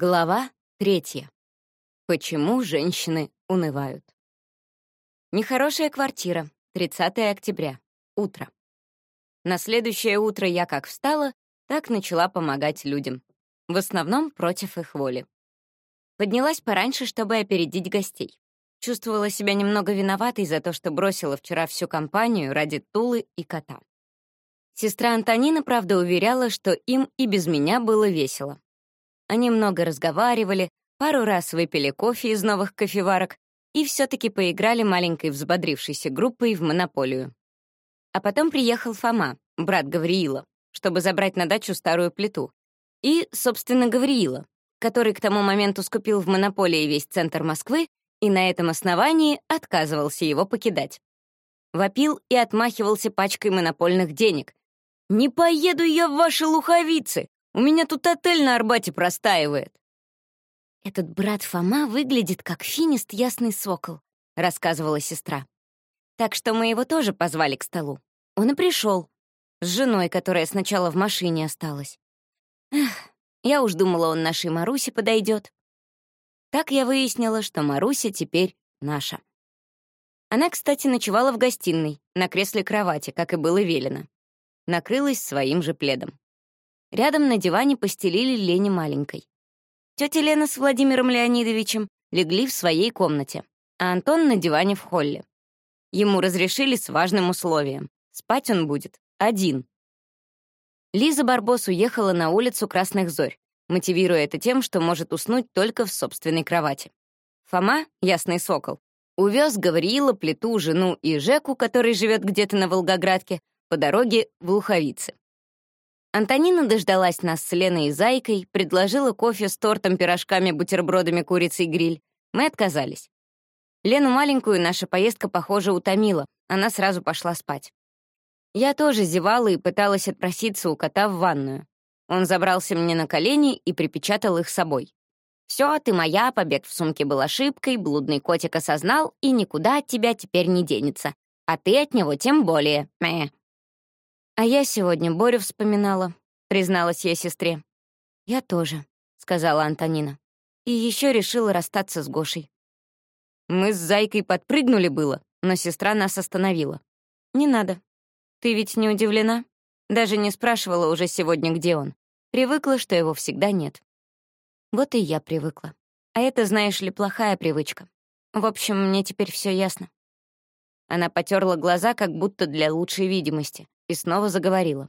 Глава третья. Почему женщины унывают? Нехорошая квартира. 30 октября. Утро. На следующее утро я как встала, так начала помогать людям. В основном против их воли. Поднялась пораньше, чтобы опередить гостей. Чувствовала себя немного виноватой за то, что бросила вчера всю компанию ради Тулы и кота. Сестра Антонина, правда, уверяла, что им и без меня было весело. Они много разговаривали, пару раз выпили кофе из новых кофеварок и все-таки поиграли маленькой взбодрившейся группой в монополию. А потом приехал Фома, брат Гавриила, чтобы забрать на дачу старую плиту. И, собственно, Гавриила, который к тому моменту скупил в монополии весь центр Москвы и на этом основании отказывался его покидать. Вопил и отмахивался пачкой монопольных денег. «Не поеду я в ваши луховицы! У меня тут отель на Арбате простаивает». «Этот брат Фома выглядит как финист ясный сокол», — рассказывала сестра. «Так что мы его тоже позвали к столу. Он и пришел. С женой, которая сначала в машине осталась. Эх, я уж думала, он нашей Марусе подойдет. Так я выяснила, что Маруся теперь наша. Она, кстати, ночевала в гостиной, на кресле кровати, как и было велено. Накрылась своим же пледом. Рядом на диване постелили Лене маленькой. Тетя Лена с Владимиром Леонидовичем легли в своей комнате, а Антон на диване в холле. Ему разрешили с важным условием. Спать он будет один. Лиза Барбос уехала на улицу Красных Зорь, мотивируя это тем, что может уснуть только в собственной кровати. Фома, ясный сокол, увез Гавриила, Плиту, жену и Жеку, который живет где-то на Волгоградке, по дороге в Луховицы. Антонина дождалась нас с Леной и Зайкой, предложила кофе с тортом, пирожками, бутербродами, курицей, гриль. Мы отказались. Лену маленькую наша поездка, похоже, утомила. Она сразу пошла спать. Я тоже зевала и пыталась отпроситься у кота в ванную. Он забрался мне на колени и припечатал их собой. «Все, ты моя, побег в сумке был ошибкой, блудный котик осознал, и никуда от тебя теперь не денется. А ты от него тем более. Мэ. «А я сегодня Борю вспоминала», — призналась я сестре. «Я тоже», — сказала Антонина. «И еще решила расстаться с Гошей». Мы с Зайкой подпрыгнули было, но сестра нас остановила. «Не надо. Ты ведь не удивлена? Даже не спрашивала уже сегодня, где он. Привыкла, что его всегда нет». Вот и я привыкла. А это, знаешь ли, плохая привычка. В общем, мне теперь все ясно. Она потерла глаза, как будто для лучшей видимости, и снова заговорила.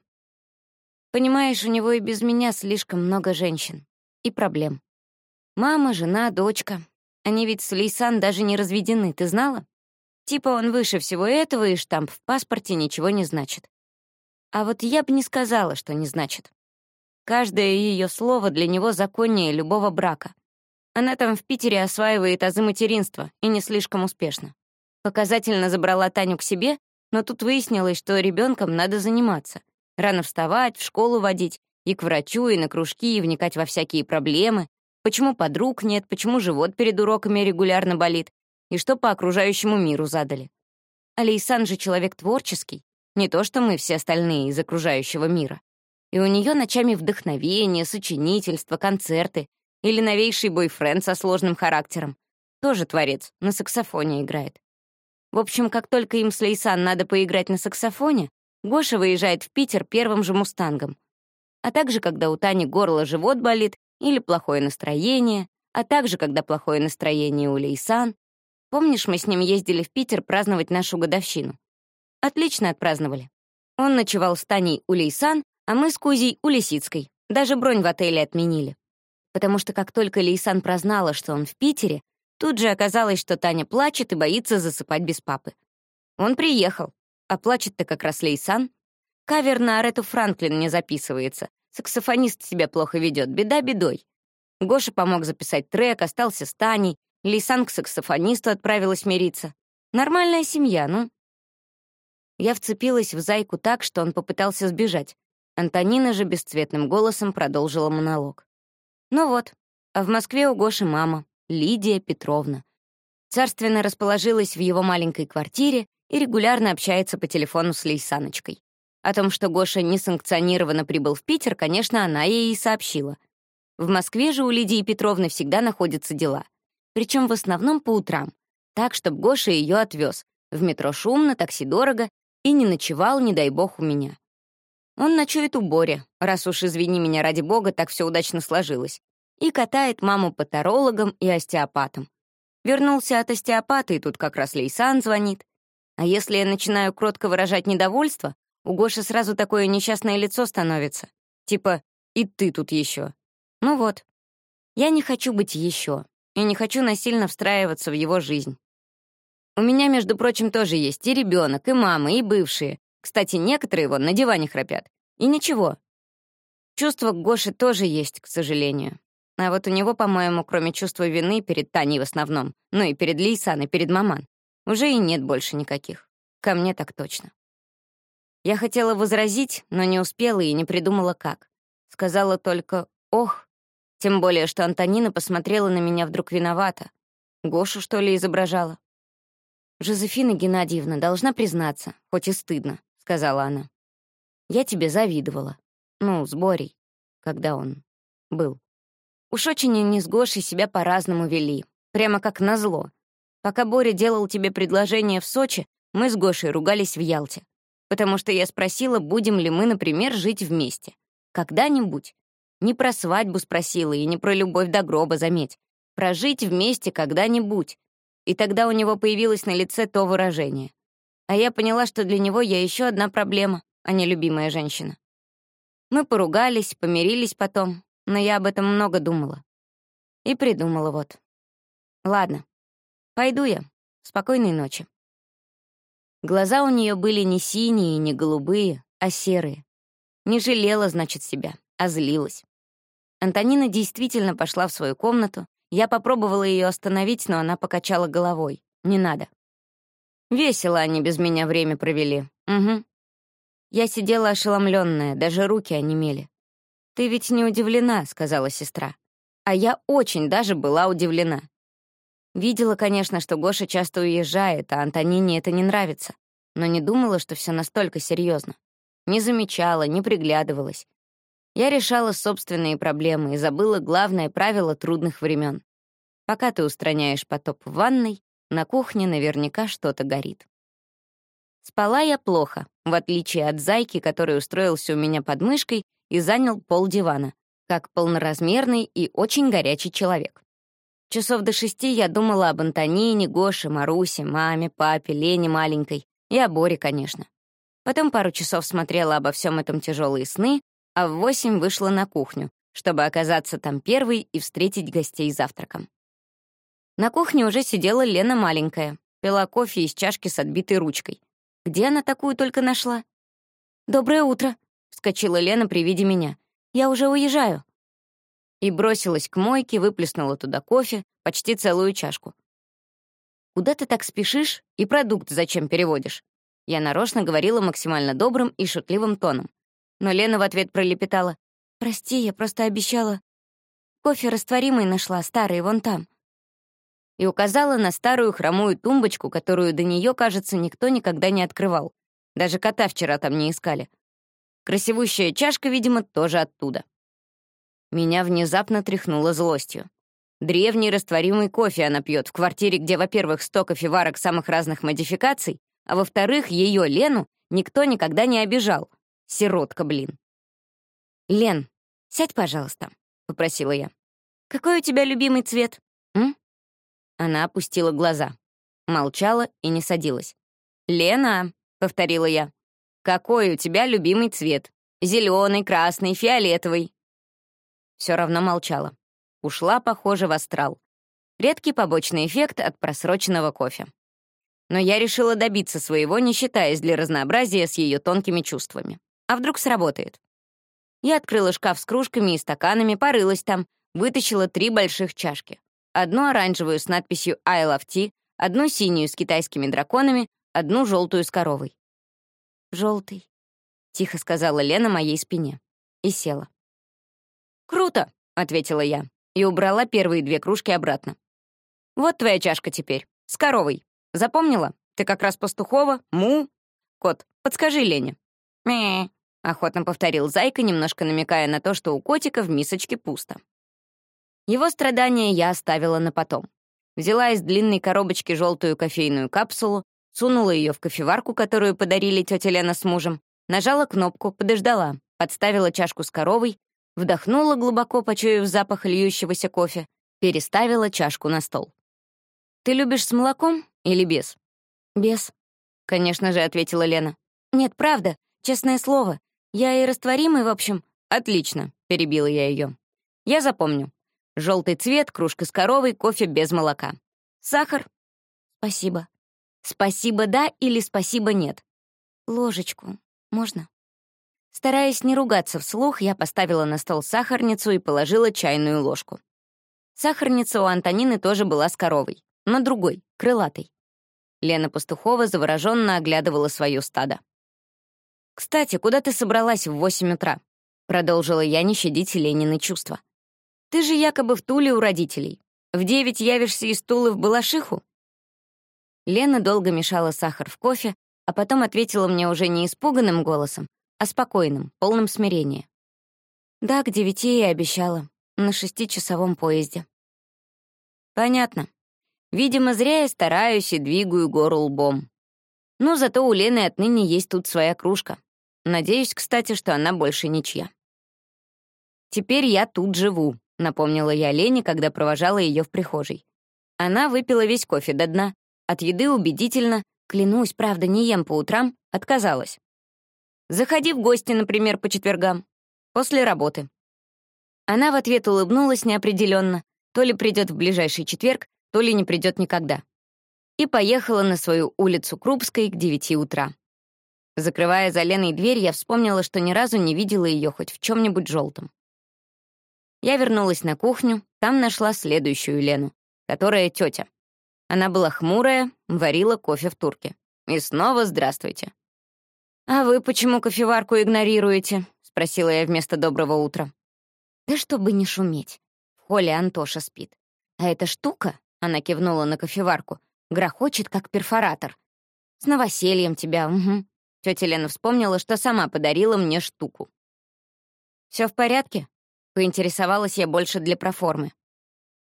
«Понимаешь, у него и без меня слишком много женщин. И проблем. Мама, жена, дочка. Они ведь с Лейсан даже не разведены, ты знала? Типа он выше всего этого, и штамп в паспорте ничего не значит. А вот я бы не сказала, что не значит. Каждое ее слово для него законнее любого брака. Она там в Питере осваивает азы материнства, и не слишком успешно. Показательно забрала Таню к себе но тут выяснилось, что ребенком надо заниматься. Рано вставать, в школу водить, и к врачу, и на кружки, и вникать во всякие проблемы. Почему подруг нет, почему живот перед уроками регулярно болит, и что по окружающему миру задали. Алейсан же человек творческий, не то что мы все остальные из окружающего мира. И у нее ночами вдохновение, сочинительство, концерты или новейший бойфренд со сложным характером. Тоже творец, на саксофоне играет. В общем, как только им с Лейсан надо поиграть на саксофоне, Гоша выезжает в Питер первым же «Мустангом». А также, когда у Тани горло живот болит или плохое настроение, а также, когда плохое настроение у Лейсан. Помнишь, мы с ним ездили в Питер праздновать нашу годовщину? Отлично отпраздновали. Он ночевал с Таней у Лейсан, а мы с Кузей у Лисицкой. Даже бронь в отеле отменили. Потому что как только Лейсан прознала, что он в Питере, Тут же оказалось, что Таня плачет и боится засыпать без папы. Он приехал, а плачет-то как раз Лейсан. Кавер на Арету Франклин не записывается. Саксофонист себя плохо ведет, беда бедой. Гоша помог записать трек, остался с Таней. Лейсан к саксофонисту отправилась мириться. Нормальная семья, ну. Я вцепилась в зайку так, что он попытался сбежать. Антонина же бесцветным голосом продолжила монолог. Ну вот, а в Москве у Гоши мама. Лидия Петровна. Царственно расположилась в его маленькой квартире и регулярно общается по телефону с Лейсаночкой. О том, что Гоша несанкционированно прибыл в Питер, конечно, она ей и сообщила. В Москве же у Лидии Петровны всегда находятся дела. Причем в основном по утрам. Так, чтобы Гоша ее отвез. В метро шумно, такси дорого, и не ночевал, не дай бог, у меня. Он ночует у Бори, раз уж, извини меня, ради бога, так все удачно сложилось, и катает маму по тарологам и остеопатам. Вернулся от остеопата, и тут как раз Лейсан звонит. А если я начинаю кротко выражать недовольство, у Гоши сразу такое несчастное лицо становится. Типа «и ты тут еще». Ну вот. Я не хочу быть еще, и не хочу насильно встраиваться в его жизнь. У меня, между прочим, тоже есть и ребенок, и мама, и бывшие. Кстати, некоторые вон на диване храпят. И ничего. Чувство к Гоше тоже есть, к сожалению. А вот у него, по-моему, кроме чувства вины перед Таней в основном, ну и перед Лейсан, и перед Маман, уже и нет больше никаких. Ко мне так точно. Я хотела возразить, но не успела и не придумала как. Сказала только «ох», тем более, что Антонина посмотрела на меня вдруг виновата. Гошу, что ли, изображала? «Жозефина Геннадьевна должна признаться, хоть и стыдно», — сказала она. «Я тебе завидовала. Ну, с Борей, когда он был. Уж очень они с Гошей себя по-разному вели, прямо как назло. Пока Боря делал тебе предложение в Сочи, мы с Гошей ругались в Ялте, потому что я спросила, будем ли мы, например, жить вместе. Когда-нибудь. Не про свадьбу спросила и не про любовь до гроба, заметь. Про жить вместе когда-нибудь. И тогда у него появилось на лице то выражение. А я поняла, что для него я еще одна проблема, а не любимая женщина. Мы поругались, помирились потом, но я об этом много думала. И придумала вот. Ладно, пойду я. Спокойной ночи. Глаза у нее были не синие, не голубые, а серые. Не жалела, значит, себя, а злилась. Антонина действительно пошла в свою комнату. Я попробовала ее остановить, но она покачала головой. Не надо. Весело они без меня время провели. Угу. Я сидела ошеломленная, даже руки онемели. «Ты ведь не удивлена», — сказала сестра. А я очень даже была удивлена. Видела, конечно, что Гоша часто уезжает, а Антонине это не нравится, но не думала, что все настолько серьезно. Не замечала, не приглядывалась. Я решала собственные проблемы и забыла главное правило трудных времен. Пока ты устраняешь потоп в ванной, на кухне наверняка что-то горит. Спала я плохо, в отличие от зайки, который устроился у меня под мышкой и занял пол дивана, как полноразмерный и очень горячий человек. Часов до шести я думала об Антонине, Гоше, Марусе, маме, папе, Лене маленькой и о Боре, конечно. Потом пару часов смотрела обо всем этом тяжелые сны, а в восемь вышла на кухню, чтобы оказаться там первой и встретить гостей завтраком. На кухне уже сидела Лена маленькая, пила кофе из чашки с отбитой ручкой. Где она такую только нашла? «Доброе утро», — вскочила Лена при виде меня. «Я уже уезжаю». И бросилась к мойке, выплеснула туда кофе, почти целую чашку. «Куда ты так спешишь и продукт зачем переводишь?» Я нарочно говорила максимально добрым и шутливым тоном. Но Лена в ответ пролепетала. «Прости, я просто обещала. Кофе растворимый нашла, старый, вон там». И указала на старую хромую тумбочку, которую до нее, кажется, никто никогда не открывал. Даже кота вчера там не искали. Красивущая чашка, видимо, тоже оттуда. Меня внезапно тряхнуло злостью. Древний растворимый кофе она пьет в квартире, где, во-первых, сто кофеварок самых разных модификаций, а во-вторых, ее Лену никто никогда не обижал. Сиротка, блин. «Лен, сядь, пожалуйста», — попросила я. «Какой у тебя любимый цвет?» М? Она опустила глаза, молчала и не садилась. «Лена», — повторила я, — «какой у тебя любимый цвет? Зеленый, красный, фиолетовый?» Все равно молчала. Ушла, похоже, в астрал. Редкий побочный эффект от просроченного кофе. Но я решила добиться своего, не считаясь для разнообразия с ее тонкими чувствами. А вдруг сработает? Я открыла шкаф с кружками и стаканами, порылась там, вытащила три больших чашки. Одну оранжевую с надписью «I love tea», одну синюю с китайскими драконами, одну желтую с коровой. «Желтый», — тихо сказала Лена моей спине. И села. «Круто», — ответила я, и убрала первые две кружки обратно. «Вот твоя чашка теперь, с коровой. Запомнила? Ты как раз пастухова, му. Кот, подскажи Лене». «Мэ», — охотно повторил Зайка, немножко намекая на то, что у котика в мисочке пусто. Его страдания я оставила на потом. Взяла из длинной коробочки желтую кофейную капсулу, сунула ее в кофеварку, которую подарили тетя Лена с мужем, нажала кнопку, подождала, подставила чашку с коровой, вдохнула глубоко, почуяв запах льющегося кофе, переставила чашку на стол. «Ты любишь с молоком или без?» «Без», — конечно же, ответила Лена. «Нет, правда, честное слово. Я и растворимый, в общем». «Отлично», — перебила я ее. «Я запомню. Желтый цвет, кружка с коровой, кофе без молока. Сахар?» «Спасибо». «Спасибо да или спасибо нет?» «Ложечку. Можно?» Стараясь не ругаться вслух, я поставила на стол сахарницу и положила чайную ложку. Сахарница у Антонины тоже была с коровой, но другой, крылатой. Лена Пастухова завороженно оглядывала свое стадо. «Кстати, куда ты собралась в восемь утра?» Продолжила я не щадить Ленины чувства. «Ты же якобы в Туле у родителей. В девять явишься из Тулы в Балашиху?» Лена долго мешала сахар в кофе, а потом ответила мне уже не испуганным голосом, а спокойным, полным смирения. «Да, к девяти я обещала на шестичасовом поезде. Понятно. Видимо, зря я стараюсь и двигаю гору лбом. Но зато у Лены отныне есть тут своя кружка. Надеюсь, кстати, что она больше ничья. «Теперь я тут живу», — напомнила я Лене, когда провожала ее в прихожей. Она выпила весь кофе до дна. От еды убедительно, клянусь, правда, не ем по утрам, отказалась. «Заходи в гости, например, по четвергам. После работы. Она в ответ улыбнулась неопределенно, то ли придет в ближайший четверг, то ли не придет никогда. И поехала на свою улицу Крупской к девяти утра. Закрывая за Леной дверь, я вспомнила, что ни разу не видела ее хоть в чем нибудь желтом. Я вернулась на кухню, там нашла следующую Лену, которая тетя. Она была хмурая, варила кофе в турке. И снова здравствуйте. «А вы почему кофеварку игнорируете?» — спросила я вместо доброго утра. Да чтобы не шуметь. В холле Антоша спит. А эта штука, она кивнула на кофеварку, грохочет, как перфоратор. С новосельем тебя, угу. Тетя Лена вспомнила, что сама подарила мне штуку. Все в порядке?» — поинтересовалась я больше для проформы.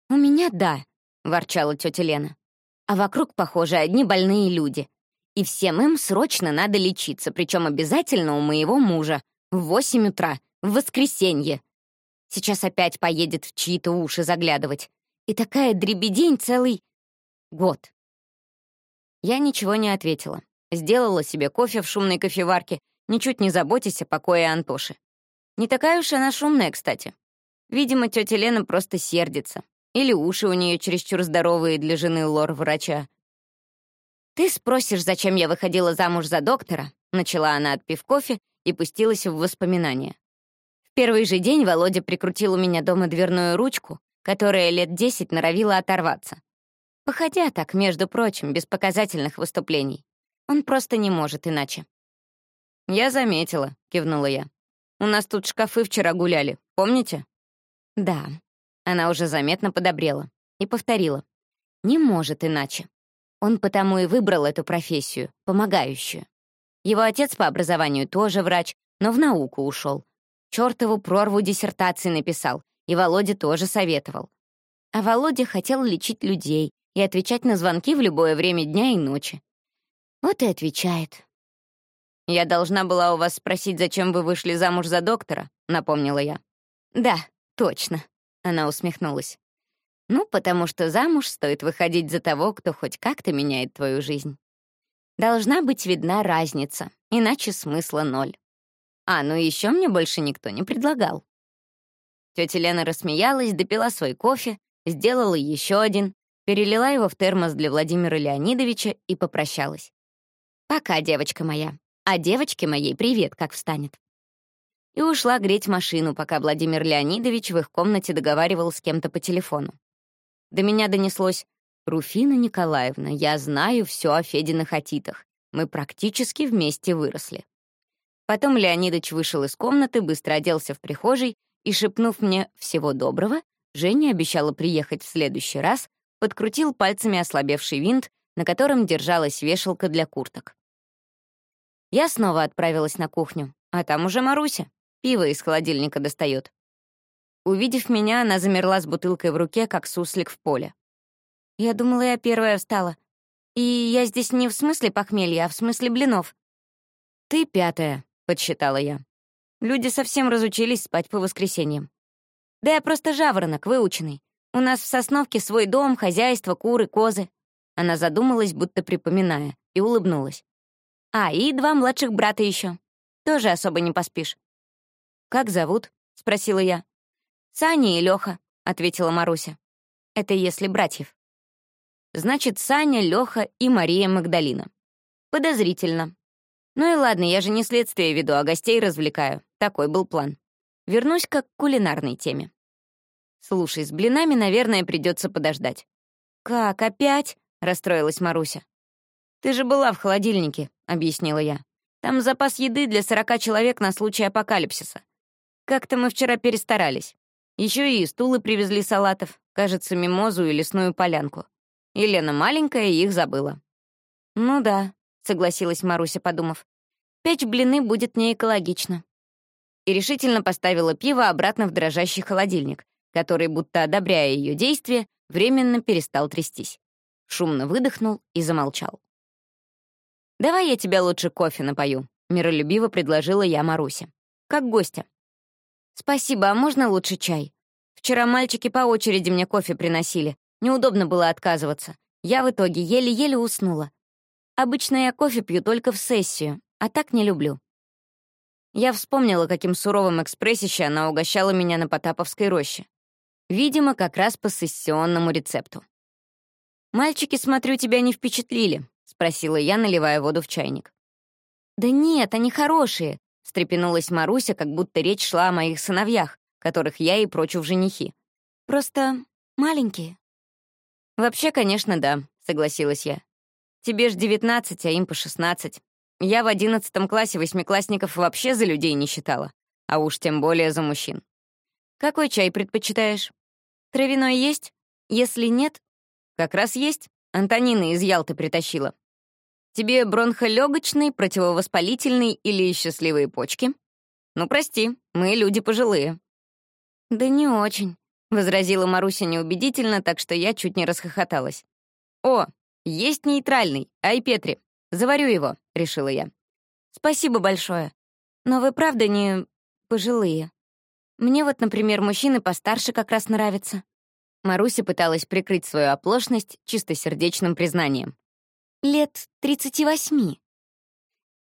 «У меня да», — ворчала тетя Лена. «А вокруг, похоже, одни больные люди. И всем им срочно надо лечиться, причем обязательно у моего мужа. В восемь утра, в воскресенье. Сейчас опять поедет в чьи-то уши заглядывать. И такая дребедень целый год. Я ничего не ответила. Сделала себе кофе в шумной кофеварке, ничуть не заботясь о покое Антоши. Не такая уж она шумная, кстати. Видимо, тетя Лена просто сердится. Или уши у нее чересчур здоровые для жены лор-врача. «Ты спросишь, зачем я выходила замуж за доктора?» Начала она, отпив кофе, и пустилась в воспоминания первый же день Володя прикрутил у меня дома дверную ручку, которая лет десять норовила оторваться. Походя так, между прочим, без показательных выступлений. Он просто не может иначе. «Я заметила», — кивнула я. «У нас тут шкафы вчера гуляли, помните?» «Да». Она уже заметно подобрела и повторила. «Не может иначе. Он потому и выбрал эту профессию, помогающую. Его отец по образованию тоже врач, но в науку ушел, чертову прорву диссертации написал, и Володя тоже советовал. А Володя хотел лечить людей и отвечать на звонки в любое время дня и ночи. Вот и отвечает. «Я должна была у вас спросить, зачем вы вышли замуж за доктора», — напомнила я. «Да, точно», — она усмехнулась. «Ну, потому что замуж стоит выходить за того, кто хоть как-то меняет твою жизнь. Должна быть видна разница, иначе смысла ноль». А, ну еще мне больше никто не предлагал. Тетя Лена рассмеялась, допила свой кофе, сделала еще один, перелила его в термос для Владимира Леонидовича и попрощалась. «Пока, девочка моя. А девочке моей привет, как встанет». И ушла греть машину, пока Владимир Леонидович в их комнате договаривал с кем-то по телефону. До меня донеслось «Руфина Николаевна, я знаю все о Фединых атитах. Мы практически вместе выросли». Потом Леонидыч вышел из комнаты, быстро оделся в прихожей и, шепнув мне «всего доброго», Женя обещала приехать в следующий раз, подкрутил пальцами ослабевший винт, на котором держалась вешалка для курток. Я снова отправилась на кухню, а там уже Маруся. Пиво из холодильника достает. Увидев меня, она замерла с бутылкой в руке, как суслик в поле. Я думала, я первая встала. И я здесь не в смысле похмелья, а в смысле блинов. «Ты пятая», — подсчитала я. Люди совсем разучились спать по воскресеньям. Да я просто жаворонок, выученный. У нас в Сосновке свой дом, хозяйство, куры, козы. Она задумалась, будто припоминая, и улыбнулась. А, и два младших брата еще. Тоже особо не поспишь. «Как зовут?» — спросила я. «Саня и Лёха», — ответила Маруся. «Это если братьев». «Значит, Саня, Лёха и Мария Магдалина». «Подозрительно. Ну и ладно, я же не следствие веду, а гостей развлекаю. Такой был план. Вернусь к кулинарной теме. Слушай, с блинами, наверное, придется подождать. «Как, опять?» — расстроилась Маруся. «Ты же была в холодильнике», — объяснила я. «Там запас еды для сорока человек на случай апокалипсиса. Как-то мы вчера перестарались. Еще и стулы привезли салатов, кажется, мимозу и лесную полянку. Елена маленькая их забыла». «Ну да», — согласилась Маруся, подумав. «Печь блины будет не экологично». И решительно поставила пиво обратно в дрожащий холодильник, который, будто одобряя ее действия, временно перестал трястись. Шумно выдохнул и замолчал. «Давай я тебя лучше кофе напою», — миролюбиво предложила я Марусе. «Как гостя». «Спасибо, а можно лучше чай? Вчера мальчики по очереди мне кофе приносили. Неудобно было отказываться. Я в итоге еле-еле уснула. Обычно я кофе пью только в сессию, а так не люблю». Я вспомнила, каким суровым экспрессище она угощала меня на Потаповской роще. Видимо, как раз по сессионному рецепту. «Мальчики, смотрю, тебя не впечатлили», — спросила я, наливая воду в чайник. «Да нет, они хорошие», — встрепенулась Маруся, как будто речь шла о моих сыновьях, которых я и прочу в женихи. «Просто маленькие». «Вообще, конечно, да», — согласилась я. «Тебе ж девятнадцать, а им по шестнадцать. Я в одиннадцатом классе восьмиклассников вообще за людей не считала, а уж тем более за мужчин. Какой чай предпочитаешь?» Травяной есть? Если нет, как раз есть. Антонина из Ялты притащила. Тебе бронхолегочный, противовоспалительный или счастливые почки? Ну, прости, мы люди пожилые. Да не очень, — возразила Маруся неубедительно, так что я чуть не расхохоталась. «О, есть нейтральный, ай Петри, заварю его», — решила я. «Спасибо большое. Но вы правда не пожилые?» Мне вот, например, мужчины постарше как раз нравятся». Маруся пыталась прикрыть свою оплошность чистосердечным признанием. «Лет 38».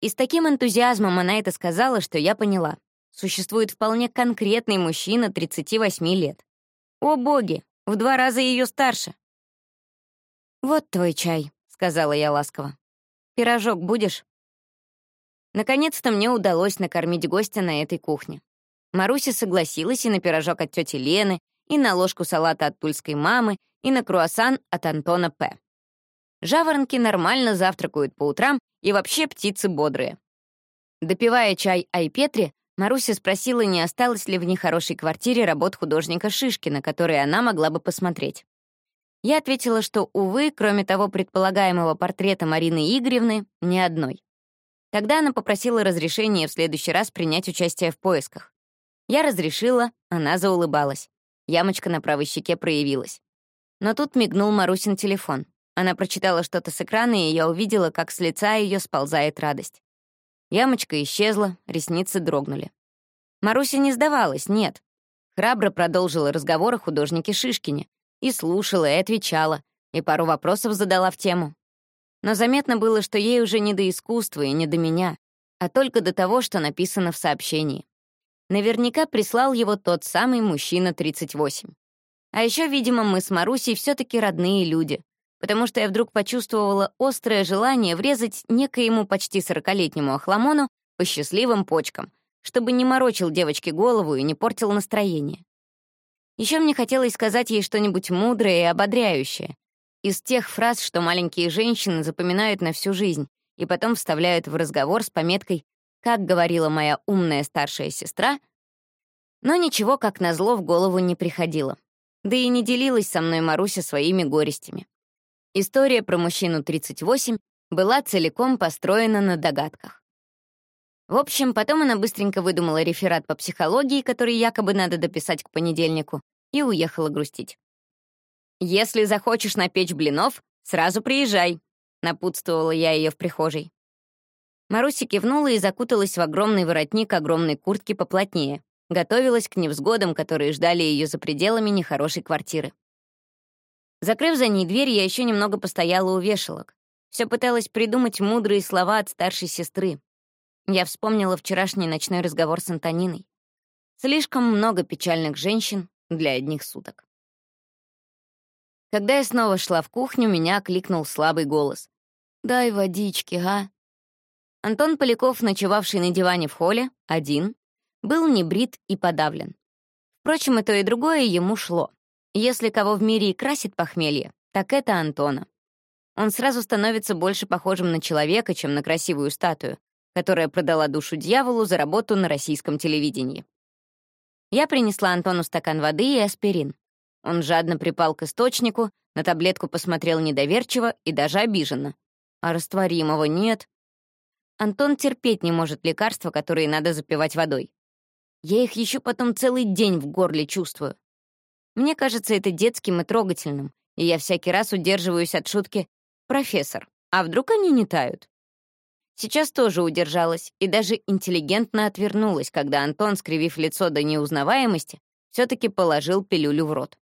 И с таким энтузиазмом она это сказала, что я поняла. Существует вполне конкретный мужчина 38 лет. О боги, в два раза ее старше. «Вот твой чай», — сказала я ласково. «Пирожок будешь?» Наконец-то мне удалось накормить гостя на этой кухне. Маруся согласилась и на пирожок от тети Лены, и на ложку салата от тульской мамы, и на круассан от Антона П. Жаворонки нормально завтракают по утрам и вообще птицы бодрые. Допивая чай Айпетре, Маруся спросила, не осталось ли в нехорошей квартире работ художника Шишкина, которые она могла бы посмотреть. Я ответила, что, увы, кроме того предполагаемого портрета Марины Игоревны, ни одной. Тогда она попросила разрешения в следующий раз принять участие в поисках. Я разрешила, она заулыбалась. Ямочка на правой щеке проявилась. Но тут мигнул Марусин телефон. Она прочитала что-то с экрана, и я увидела, как с лица ее сползает радость. Ямочка исчезла, ресницы дрогнули. Маруся не сдавалась, нет. Храбро продолжила разговор о художнике Шишкине. И слушала, и отвечала, и пару вопросов задала в тему. Но заметно было, что ей уже не до искусства и не до меня, а только до того, что написано в сообщении. Наверняка прислал его тот самый мужчина 38. А еще, видимо, мы с Марусей все таки родные люди, потому что я вдруг почувствовала острое желание врезать некоему почти сорокалетнему охламону по счастливым почкам, чтобы не морочил девочке голову и не портил настроение. Еще мне хотелось сказать ей что-нибудь мудрое и ободряющее, из тех фраз, что маленькие женщины запоминают на всю жизнь и потом вставляют в разговор с пометкой как говорила моя умная старшая сестра, но ничего, как назло, в голову не приходило. Да и не делилась со мной Маруся своими горестями. История про мужчину 38 была целиком построена на догадках. В общем, потом она быстренько выдумала реферат по психологии, который якобы надо дописать к понедельнику, и уехала грустить. «Если захочешь напечь блинов, сразу приезжай», — напутствовала я ее в прихожей. Маруся кивнула и закуталась в огромный воротник огромной куртки поплотнее, готовилась к невзгодам, которые ждали ее за пределами нехорошей квартиры. Закрыв за ней дверь, я еще немного постояла у вешалок. Все пыталась придумать мудрые слова от старшей сестры. Я вспомнила вчерашний ночной разговор с Антониной. Слишком много печальных женщин для одних суток. Когда я снова шла в кухню, меня окликнул слабый голос. «Дай водички, а?» Антон Поляков, ночевавший на диване в холле, один, был небрит и подавлен. Впрочем, и то, и другое ему шло. Если кого в мире и красит похмелье, так это Антона. Он сразу становится больше похожим на человека, чем на красивую статую, которая продала душу дьяволу за работу на российском телевидении. Я принесла Антону стакан воды и аспирин. Он жадно припал к источнику, на таблетку посмотрел недоверчиво и даже обиженно. А растворимого нет. Антон терпеть не может лекарства, которые надо запивать водой. Я их еще потом целый день в горле чувствую. Мне кажется это детским и трогательным, и я всякий раз удерживаюсь от шутки «профессор, а вдруг они не тают?» Сейчас тоже удержалась и даже интеллигентно отвернулась, когда Антон, скривив лицо до неузнаваемости, все таки положил пилюлю в рот.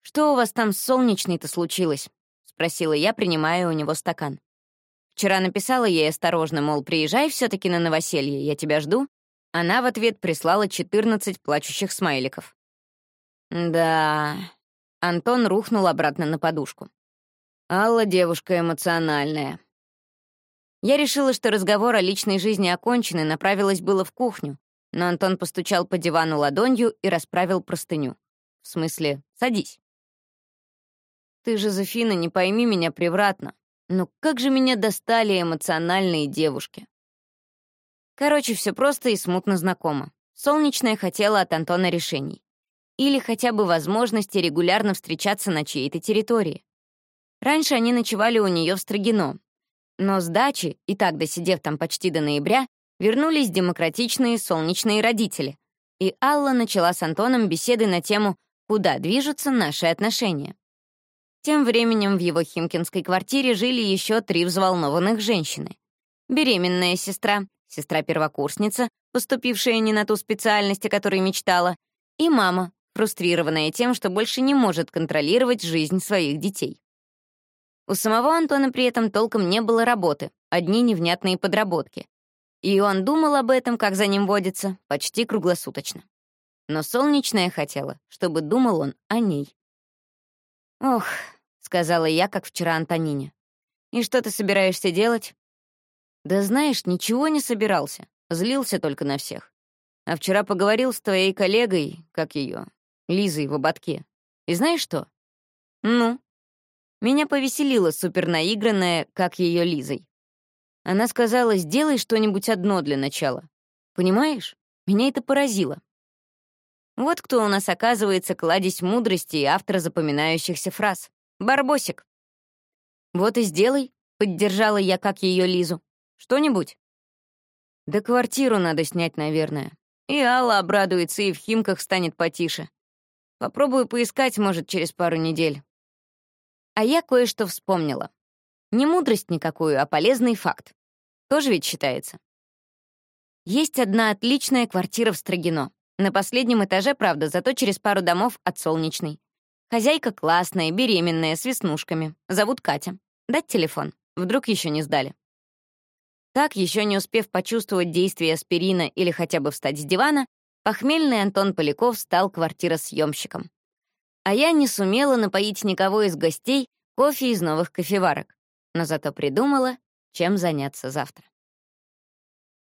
«Что у вас там с солнечной-то случилось?» — спросила я, принимая у него стакан. Вчера написала ей осторожно, мол, приезжай все таки на новоселье, я тебя жду. Она в ответ прислала 14 плачущих смайликов. Да, Антон рухнул обратно на подушку. Алла девушка эмоциональная. Я решила, что разговор о личной жизни окончен, и направилась было в кухню, но Антон постучал по дивану ладонью и расправил простыню. В смысле, садись. Ты, Жозефина, не пойми меня превратно. Но как же меня достали эмоциональные девушки. Короче, все просто и смутно знакомо. Солнечная хотела от Антона решений. Или хотя бы возможности регулярно встречаться на чьей-то территории. Раньше они ночевали у нее в Строгино. Но с дачи, и так досидев там почти до ноября, вернулись демократичные солнечные родители. И Алла начала с Антоном беседы на тему «Куда движутся наши отношения?». Тем временем в его химкинской квартире жили еще три взволнованных женщины. Беременная сестра, сестра-первокурсница, поступившая не на ту специальность, о которой мечтала, и мама, фрустрированная тем, что больше не может контролировать жизнь своих детей. У самого Антона при этом толком не было работы, одни невнятные подработки. И он думал об этом, как за ним водится, почти круглосуточно. Но солнечная хотела, чтобы думал он о ней. «Ох, сказала я, как вчера Антонине. «И что ты собираешься делать?» «Да знаешь, ничего не собирался. Злился только на всех. А вчера поговорил с твоей коллегой, как ее, Лизой в ободке. И знаешь что? Ну? Меня повеселило супернаигранное, как ее Лизой. Она сказала, сделай что-нибудь одно для начала. Понимаешь? Меня это поразило. Вот кто у нас оказывается кладезь мудрости и автор запоминающихся фраз. Барбосик. Вот и сделай, поддержала я как ее Лизу. Что-нибудь? Да квартиру надо снять, наверное. И Алла обрадуется, и в Химках станет потише. Попробую поискать, может, через пару недель. А я кое-что вспомнила. Не мудрость никакую, а полезный факт. Тоже ведь считается. Есть одна отличная квартира в Строгино. На последнем этаже, правда, зато через пару домов от Солнечной. Хозяйка классная, беременная, с веснушками. Зовут Катя. Дать телефон. Вдруг еще не сдали. Так, еще не успев почувствовать действие аспирина или хотя бы встать с дивана, похмельный Антон Поляков стал квартиросъемщиком. А я не сумела напоить никого из гостей кофе из новых кофеварок, но зато придумала, чем заняться завтра.